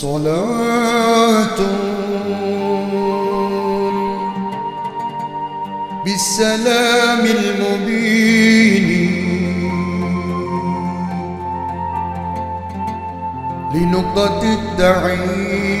صلاة بالسلام المبين. لنقطة التعيين.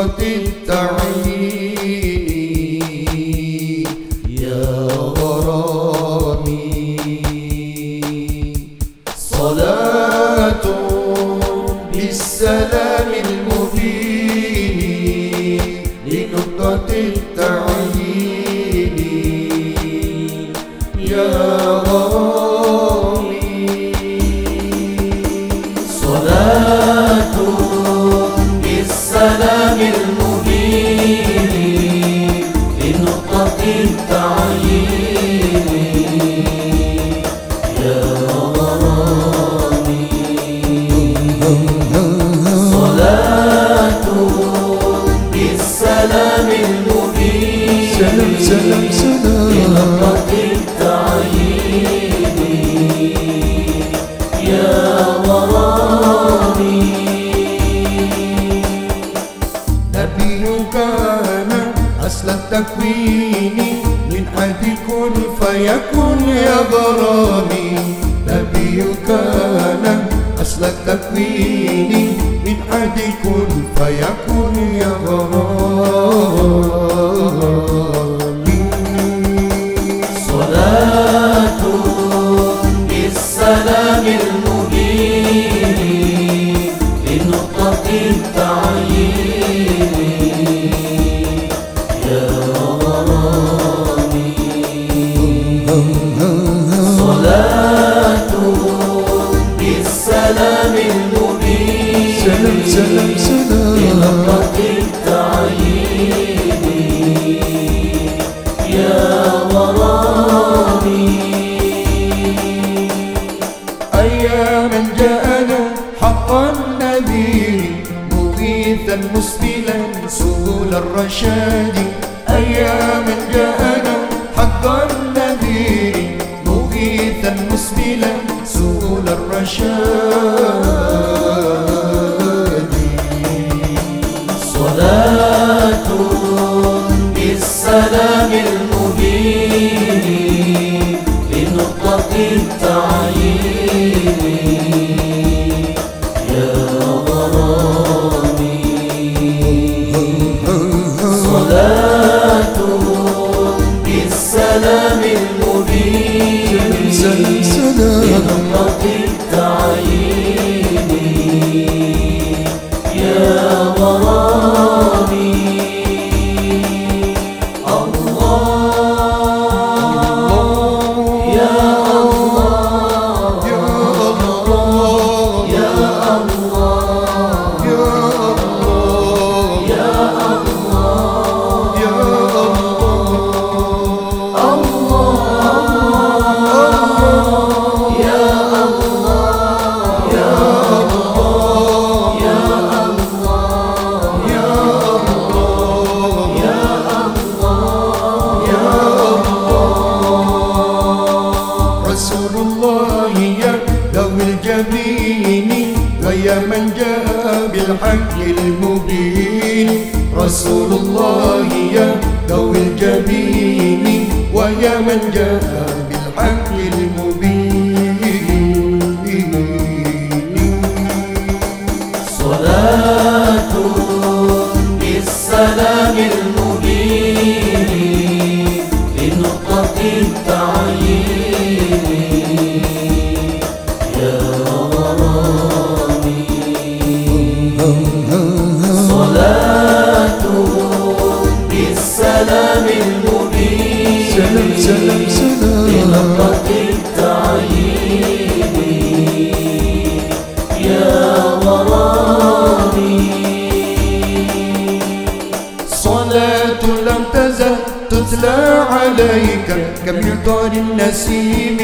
لنقطة لنقطة من حد كن فيكن يا غرامي. نبيك أنا أصل التكوين من حد كن فيكن يا غرامي. مغيثا مسبلا سبل الرشاد. أياما جاءنا حقا نذير مغيثا مسبلا سبل الرشاد. سلام لنقطة التعيين من جاء بالحق المبين. صلاة بالسلام المبين لنقطة التعيين. يا غرامي صلاة عليك كمطر النسيم؟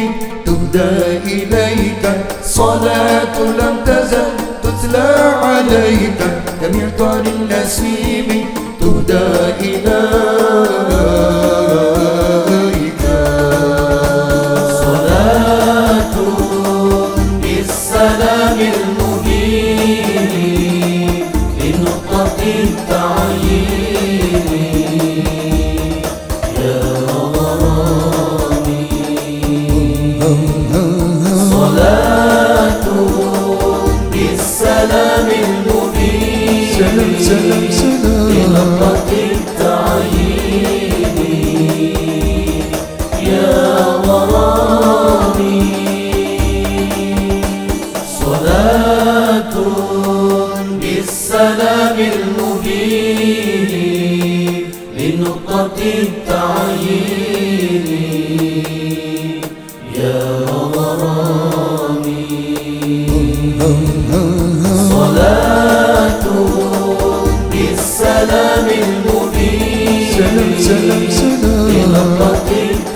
تهدى إليك صلاة لم تزل تتلى عليك. كمطر النسيم؟ تهدى إليك. صلاة بالسلام المبين سلام سلام سلام لنقطة التعيين يا غرامي صلاة بالسلام المبين لنقطة المبين سلام سلام